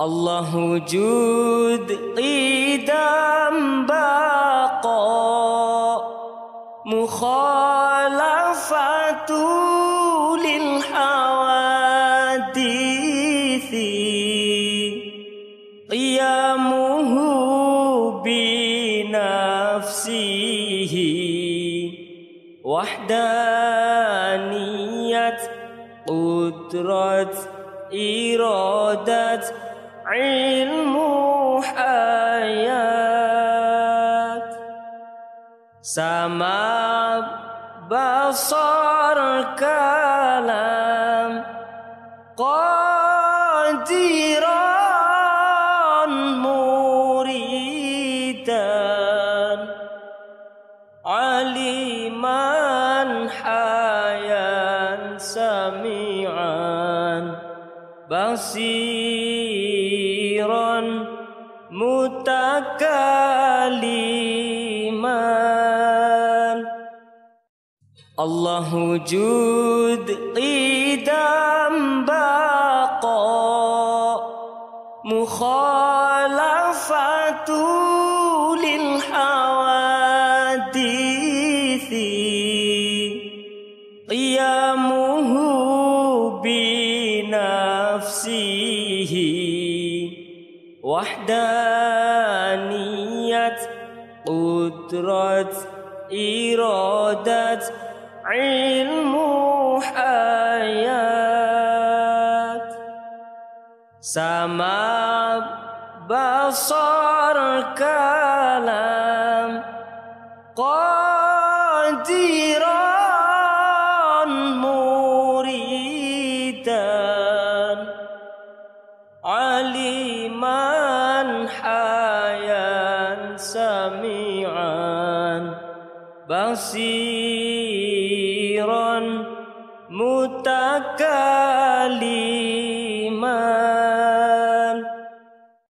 الله وجود قدام بقاء مخالفة للحوادث. قيامه بنفسه. وحدانية قدرة إرادة. علم حياة سمع بصر كلام بصيرا متكلما. الله وجود قدام بقاء مخالفة للحوادث. قيامه بنفسه وحدانية قدرة إرادة علم حياة. سمع بصر كلام قادرا عليما حيا سميعا بصيرا متكلما